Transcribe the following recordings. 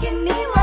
kini wak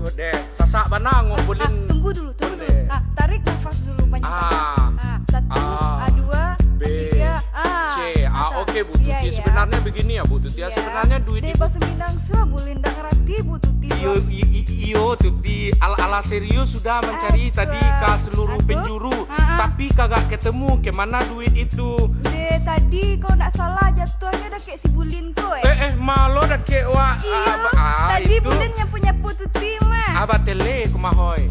aduh deh, sasak banang Ah, boleh. tunggu dulu, tunggu dulu. Ah, tarik nafas dulu banyak. Ah, Ah, satu, ah, ah, dua, B, tiga, ah. C. Ah, oke Bu Iya, Tuti. iya. Sebenarnya begini ya Bu Tuti. Ya, Iya. sebenarnya duit Di ibu. bahasa Minang semua bulindang rati Bu Tuti. Iyo, iyo Tuti. Ala ala serius sudah mencari Aduh. tadi ke seluruh penjuru, Ah, ah. tapi kagak ketemu ke mana duit itu. De tadi kalau nggak salah jatuhnya udah kayak si Bulin tuh eh. Eh, eh, malo dah kek wa. Iya, ah, ah, tadi itu. Bulin punya Bu Tuti abatele kumahoy.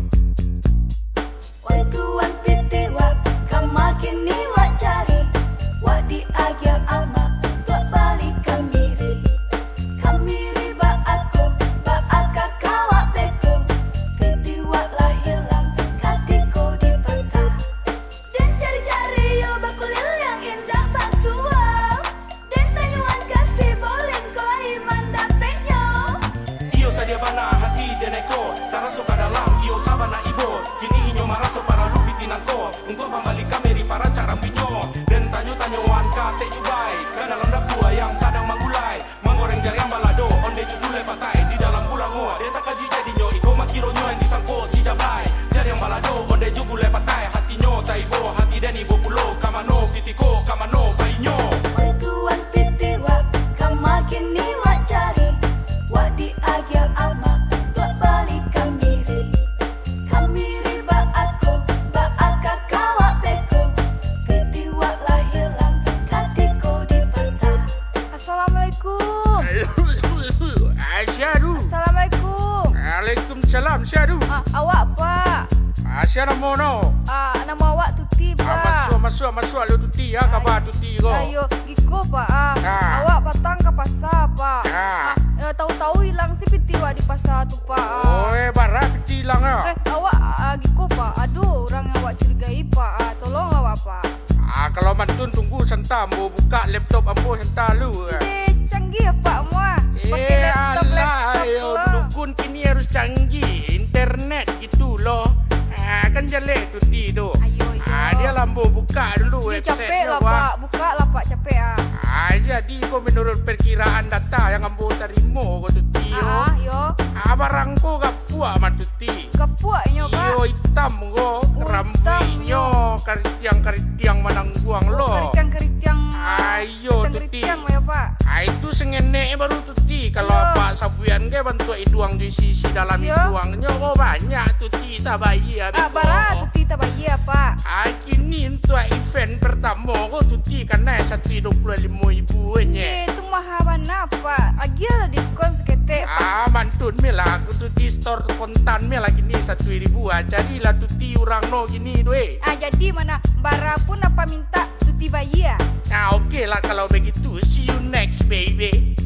Deneko Taraso ka dalam iyo sabana ibo. Kini inyo maraso para lupi tinangko Untuk pembalik kameri para cara binyo Dan tanyo-tanyoan kate cubai Ke dalam dapua yang sadang manggulai Menggoreng jari yang Waalaikumsalam Syadu Ah, awak pak? Asyadu mono Ah, nama awak Tuti Ah, pak. masuk masuk masuk lu tuti ya kabar tuti ko. Ayo, iko pak. Ah, Ah. awak patang ke pasar pak. Ah. eh, tahu-tahu hilang si piti wak di pasar tu pak. Ah. Oh, eh barat tuti lang Eh, ya. awak ah, giko pak. Aduh, orang yang awak curigai pak. Ah, tolong awak pak. Ah, kalau mantun tunggu sentam mau buka laptop ambo sentam lu. Eh, canggih ya pak muah. Buka dulu Dia capek lah pak. Buka lah pak capek ah. Ah, jadi kau menurut perkiraan data yang ambo terima kau tuti yo. Ah, yo. Ah, barang kau gak puas mat tuti. Kepuaknya pak. Iyo hitam go Oh, Rambuinyo Karitiang-karitiang manangguang lo Keritiang-keritiang. Ayo tuti Keritiang ya pak. Ah itu sengenek baru tuti Kalau Sabuyan ke bantu iduang di sisi dalam Iyo. iduangnya Oh banyak tuti tak bayi Ah, bara Tuti tak bayi ya pak. Ah kini untuk event pertama kau tuti Karena satu dua puluh lima ribu Eh, itu mahal mana pak? Lagi ada diskon seketek pak. Ah mantun mela aku tuti store kontan mela kini satu ribu ah Jadilah tuti orang no gini doi Ah, jadi mana? Bara pun apa minta Tuti bayi ya? Nah oke lah kalau begitu See you next baby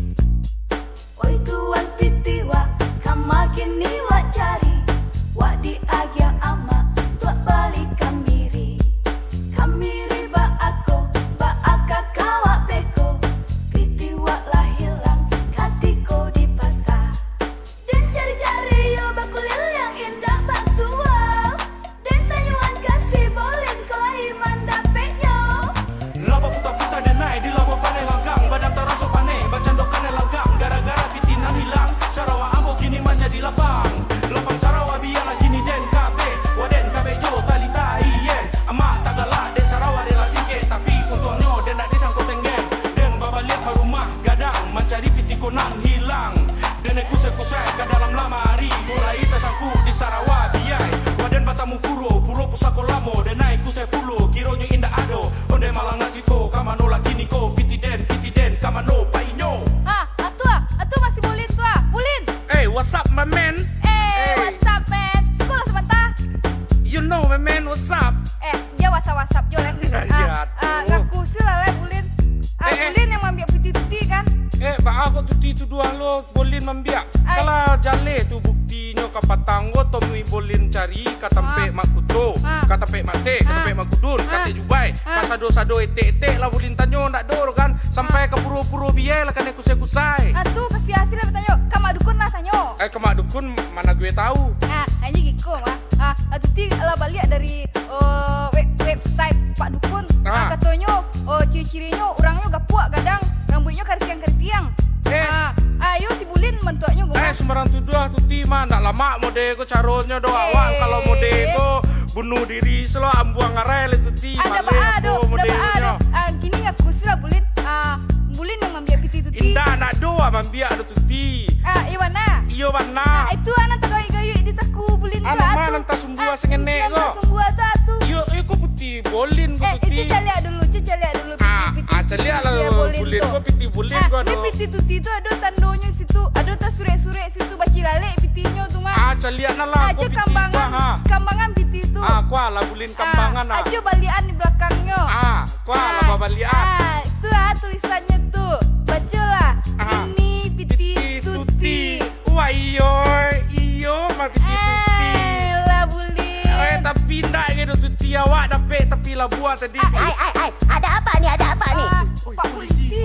hilang Dene kuse kuse ke dalam lamari Mulai ita sangku di Sarawak biai Waden batamu puro, puro pusako lamo Denai kuse pulo, kironyo inda ado Onde malang ngasiko, kamano lagi niko Piti den, piti den, kamano painyo Ah, atu ah, atu masih bulin tu ah. Bulin. Hey, what's up my man? Eh, Hey. what's up man? Sekolah sebentar. You know my man, what's up? Eh, dia WhatsApp WhatsApp jo leh. Ya, ba ako tuti tu dua lo bolin mambia. Ay. Kala jale tu buktinya kapatanggo tomui bolin cari katampe Ah. makuto, Ah. katampe mate, katampe makudun, Ah. kate jubai, Ah. kasado sado ete ete lah bolin tanyo ndak dor kan sampai ke puro-puro biaya lah kan kusai kusai. Atu pasti hasil lah bertanya. Kamu dukun lah tanyo. Eh kemak dukun mana gue tahu. Ah, hanya gitu mah. Ah, atu ti lah balik dari web website Pak Dukun. Ah. Ah, katanya oh ciri-cirinya mentuknya gua. Eh sembarang tuduh tuti mah ndak lama mode ko caronnya do awak Eh. kalau mode ko bunuh diri selo ambuang ngarel male apa ada, ada apa ada. modelnya. Ah, gini ngaku sih lah Bulin. Ah, Bulin yang ngambil piti tuti. Indah nak doa mambia ada tuti. Ah, Iwana. Iyo Ah, bana. itu anak tagay gayu di taku Bulin tu. Ano atu. man, ang tasumbuha Ah, sa ngene ang ko. tasumbuha tu atu. Iyo, iyo ko puti bolin ko Eh, tuti. itu caliak dulu, itu caliak dulu. Ah, ah celia lah Iya, tu. ko piti bolin Ah, ko ini piti tuti itu ada tandonya tas surek-surek situ baci lale pitinya tu mah. Ah celia na lah Aja kambangan, ha. kambangan piti itu. Ah, kwa lah bolin kambangan ah. Aja balian di belakangnya. Ah, kwa lah babalian. Ah, itu ah tulisannya tuh. Bacalah. Ah, Ini piti, Piti tuti. tuti. Wah iyo, iyo mah piti tuti. Eh, lah bulin. Eh tapi ndak gitu tuti awak dapat tapi lah buat tadi. Ai, ai, ai, ada apa nih? Ada apa nih? Ah, Oi, Pak polisi, polisi,